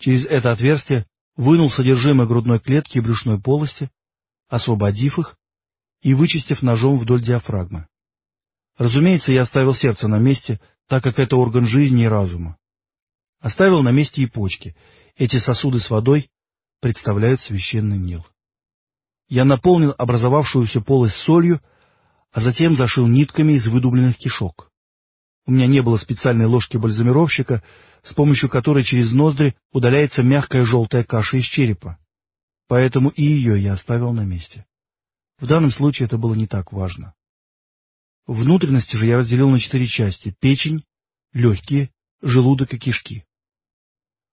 через это отверстие вынул содержимое грудной клетки и брюшной полости, освободив их и вычистив ножом вдоль диафрагмы. Разумеется, я оставил сердце на месте, так как это орган жизни и разума. Оставил на месте и почки. Эти сосуды с водой представляют священный Нил. Я наполнил образовавшуюся полость солью, а затем зашил нитками из выдубленных кишок. У меня не было специальной ложки-бальзамировщика, с помощью которой через ноздри удаляется мягкая желтая каша из черепа. Поэтому и ее я оставил на месте. В данном случае это было не так важно. Внутренности же я разделил на четыре части — печень, легкие, желудок и кишки.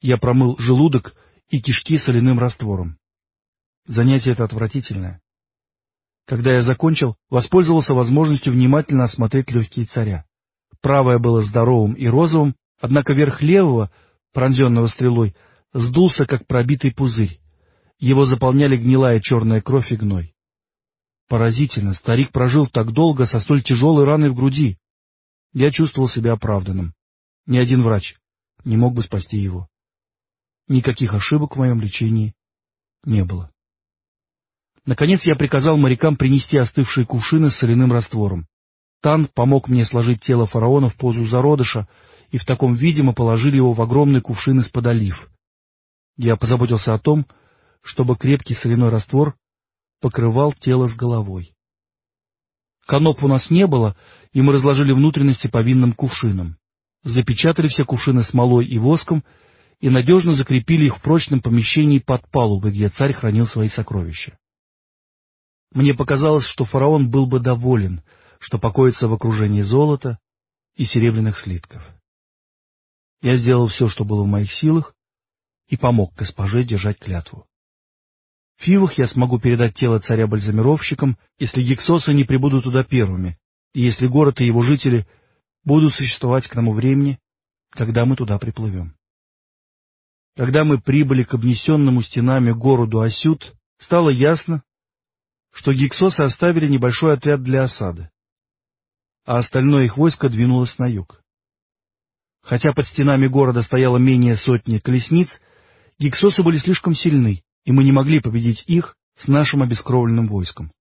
Я промыл желудок и кишки соляным раствором. Занятие это отвратительное. Когда я закончил, воспользовался возможностью внимательно осмотреть легкие царя. Правое было здоровым и розовым, однако верх левого, пронзенного стрелой, сдулся, как пробитый пузырь. Его заполняли гнилая черная кровь и гной. Поразительно, старик прожил так долго со столь тяжелой раной в груди. Я чувствовал себя оправданным. Ни один врач не мог бы спасти его. Никаких ошибок в моем лечении не было. Наконец я приказал морякам принести остывшие кувшины с соляным раствором. Тан помог мне сложить тело фараона в позу зародыша, и в таком виде мы положили его в огромный кувшин из-под олив. Я позаботился о том, чтобы крепкий соляной раствор покрывал тело с головой. Каноп у нас не было, и мы разложили внутренности по винным кувшинам. Запечатали все кувшины смолой и воском и надежно закрепили их в прочном помещении под палубой, где царь хранил свои сокровища. Мне показалось, что фараон был бы доволен, что покоится в окружении золота и серебряных слитков. Я сделал все, что было в моих силах, и помог госпоже держать клятву. В Фивах я смогу передать тело царя бальзамировщикам, если гексосы не прибудут туда первыми, и если город и его жители будут существовать к тому времени, когда мы туда приплывем. Когда мы прибыли к обнесенному стенами городу Асют, стало ясно, что гексосы оставили небольшой отряд для осады, а остальное их войско двинулось на юг. Хотя под стенами города стояло менее сотни колесниц, гексосы были слишком сильны, и мы не могли победить их с нашим обескровленным войском.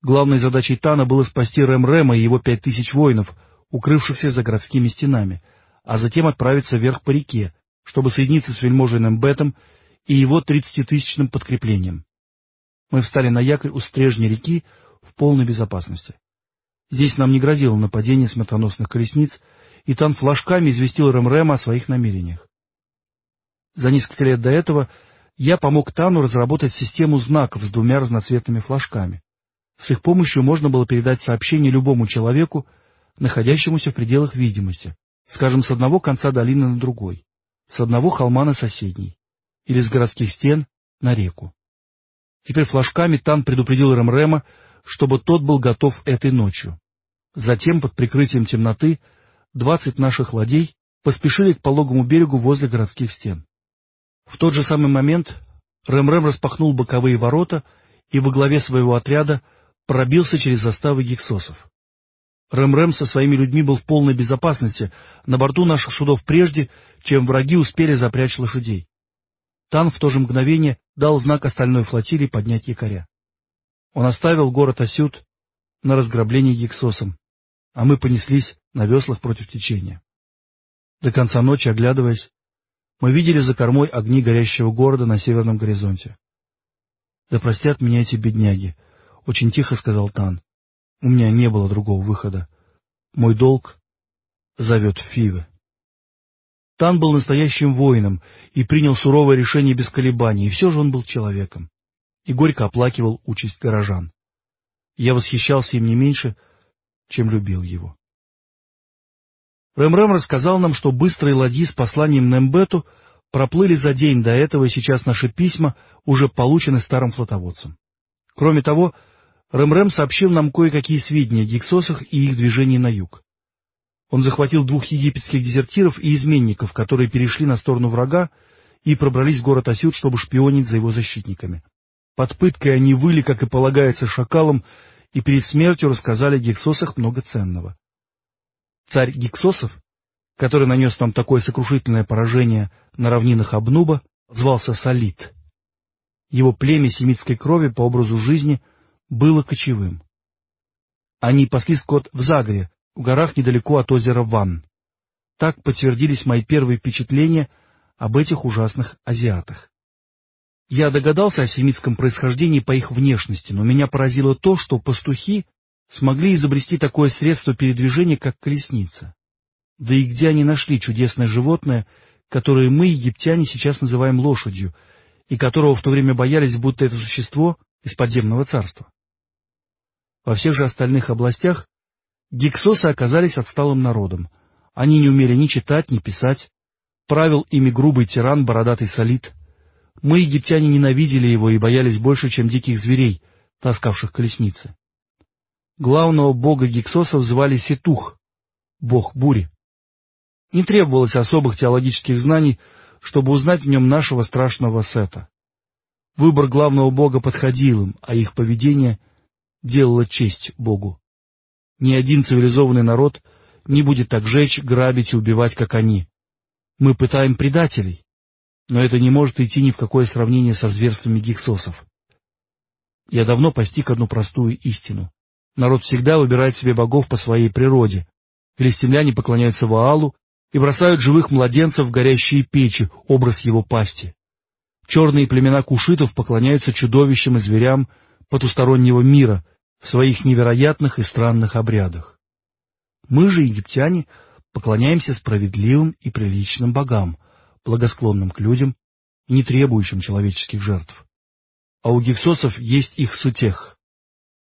Главной задачей Тана было спасти Рэм-Рэма и его пять тысяч воинов, укрывшихся за городскими стенами, а затем отправиться вверх по реке, чтобы соединиться с вельможей Нембетом и его тридцатитысячным подкреплением. Мы встали на якорь у стрежня реки в полной безопасности. Здесь нам не грозило нападение смертоносных колесниц, и Тан флажками известил Рэм-Рэма о своих намерениях. За несколько лет до этого я помог Тану разработать систему знаков с двумя разноцветными флажками. С их помощью можно было передать сообщение любому человеку, находящемуся в пределах видимости, скажем, с одного конца долины на другой, с одного холма на соседний, или с городских стен на реку. Теперь флажками Тан предупредил Рэм-Рэма, чтобы тот был готов этой ночью. Затем, под прикрытием темноты, двадцать наших ладей поспешили к пологому берегу возле городских стен. В тот же самый момент Рэм-Рэм распахнул боковые ворота и во главе своего отряда пробился через заставы гексосов. Рэм-Рэм со своими людьми был в полной безопасности на борту наших судов прежде, чем враги успели запрячь лошадей. Тан в то же мгновение дал знак остальной флотилии поднять якоря. Он оставил город Асют на разграбление гексосом, а мы понеслись на веслах против течения. До конца ночи, оглядываясь, мы видели за кормой огни горящего города на северном горизонте. — Да простят меня эти бедняги, — очень тихо сказал Тан. — У меня не было другого выхода. Мой долг зовет Фивы. Тан был настоящим воином и принял суровое решение без колебаний, и все же он был человеком. И горько оплакивал участь горожан. Я восхищался им не меньше, чем любил его. Рэм-Рэм рассказал нам, что быстрые ладьи с посланием Нембету проплыли за день до этого, и сейчас наши письма уже получены старым флотоводцем. Кроме того, Рэм-Рэм сообщил нам кое-какие сведения о гексосах и их движении на юг. Он захватил двух египетских дезертиров и изменников, которые перешли на сторону врага и пробрались в город Асюд, чтобы шпионить за его защитниками. Под пыткой они выли, как и полагается, шакалам, и перед смертью рассказали о гексосах много ценного. Царь Гиксосов который нанес нам такое сокрушительное поражение на равнинах Абнуба, звался Салит. Его племя семитской крови по образу жизни было кочевым. Они пасли скот в Загре, в горах недалеко от озера Ван. Так подтвердились мои первые впечатления об этих ужасных азиатах. Я догадался о семитском происхождении по их внешности, но меня поразило то, что пастухи смогли изобрести такое средство передвижения, как колесница. Да и где они нашли чудесное животное, которое мы, египтяне, сейчас называем лошадью, и которого в то время боялись, будто это существо из подземного царства? Во всех же остальных областях гиксосы оказались отсталым народом. Они не умели ни читать, ни писать. Правил ими грубый тиран, бородатый солид. Мы, египтяне, ненавидели его и боялись больше, чем диких зверей, таскавших колесницы. Главного бога гиксосов звали Сетух, бог бури. Не требовалось особых теологических знаний, чтобы узнать в нем нашего страшного Сета. Выбор главного бога подходил им, а их поведение делало честь Богу. Ни один цивилизованный народ не будет так жечь, грабить и убивать, как они. Мы пытаем предателей, но это не может идти ни в какое сравнение со зверствами гиксосов. Я давно постиг одну простую истину. Народ всегда выбирает себе богов по своей природе. Филистимляне поклоняются Ваалу и бросают живых младенцев в горящие печи, образ его пасти. Черные племена кушитов поклоняются чудовищам и зверям потустороннего мира в своих невероятных и странных обрядах. Мы же, египтяне, поклоняемся справедливым и приличным богам, благосклонным к людям и не требующим человеческих жертв. А у гексосов есть их сутех.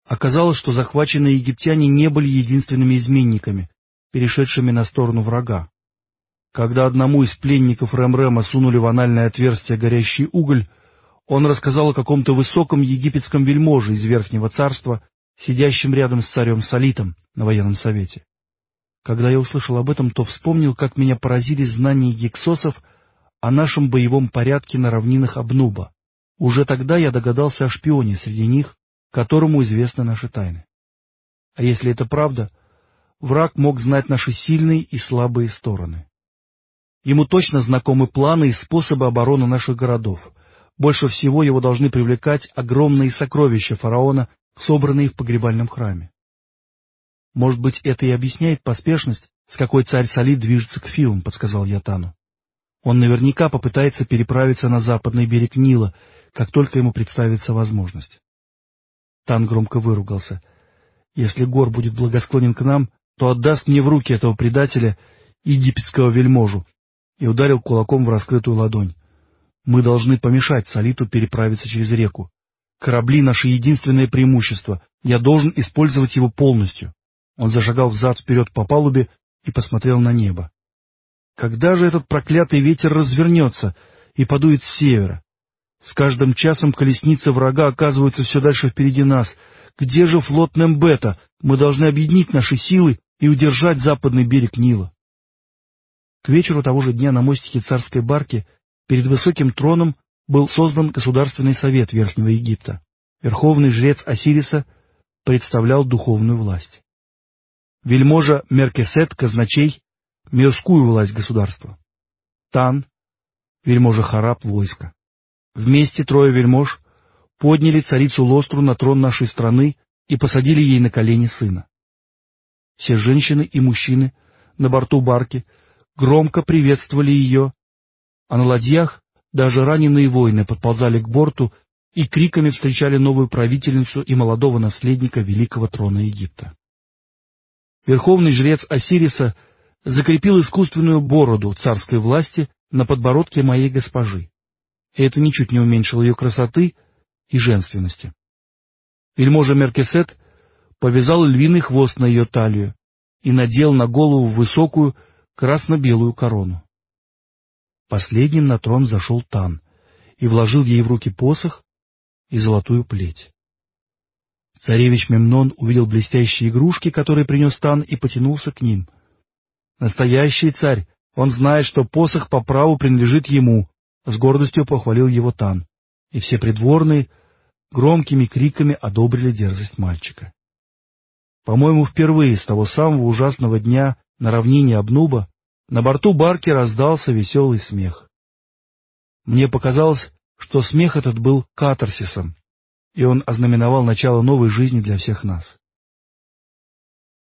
Оказалось, что захваченные египтяне не были единственными изменниками, перешедшими на сторону врага. Когда одному из пленников Рэм-Рэма сунули в анальное отверстие горящий уголь, он рассказал о каком-то высоком египетском вельможе из Верхнего Царства, сидящем рядом с царем Салитом на военном совете. Когда я услышал об этом, то вспомнил, как меня поразили знания гексосов о нашем боевом порядке на равнинах Абнуба. Уже тогда я догадался о шпионе среди них, которому известны наши тайны. А если это правда, враг мог знать наши сильные и слабые стороны. Ему точно знакомы планы и способы обороны наших городов. Больше всего его должны привлекать огромные сокровища фараона, собранные в погребальном храме. Может быть, это и объясняет поспешность, с какой царь Салид движется к Фивам, подсказал я Тану. Он наверняка попытается переправиться на западный берег Нила, как только ему представится возможность. Тан громко выругался. Если Гор будет благосклонен к нам, то отдаст мне в руки этого предателя, египетского вельможу, и ударил кулаком в раскрытую ладонь. Мы должны помешать Салиту переправиться через реку. Корабли — наше единственное преимущество. Я должен использовать его полностью. Он зашагал взад-вперед по палубе и посмотрел на небо. Когда же этот проклятый ветер развернется и подует с севера? С каждым часом колесницы врага оказываются все дальше впереди нас. Где же флот Нембета? Мы должны объединить наши силы и удержать западный берег Нила. К вечеру того же дня на мостике царской барки перед высоким троном был создан Государственный совет Верхнего Египта. Верховный жрец Осириса представлял духовную власть. Вельможа Меркесет, казначей, мирскую власть государства. Тан, вельможа Хараб, войско. Вместе трое вельмож подняли царицу Лостру на трон нашей страны и посадили ей на колени сына. Все женщины и мужчины на борту барки громко приветствовали ее, а на ладьях даже раненые воины подползали к борту и криками встречали новую правительницу и молодого наследника великого трона Египта. Верховный жрец Осириса закрепил искусственную бороду царской власти на подбородке моей госпожи, и это ничуть не уменьшило ее красоты и женственности. Вельможа Меркесет повязал львиный хвост на ее талию и надел на голову высокую красно-белую корону. Последним на трон зашел Тан и вложил ей в руки посох и золотую плеть. Царевич Мемнон увидел блестящие игрушки, которые принес Тан, и потянулся к ним. Настоящий царь, он знает, что посох по праву принадлежит ему, с гордостью похвалил его Тан, и все придворные громкими криками одобрили дерзость мальчика. По-моему, впервые с того самого ужасного дня на равнине Обнуба На борту барки раздался веселый смех. Мне показалось, что смех этот был катарсисом, и он ознаменовал начало новой жизни для всех нас.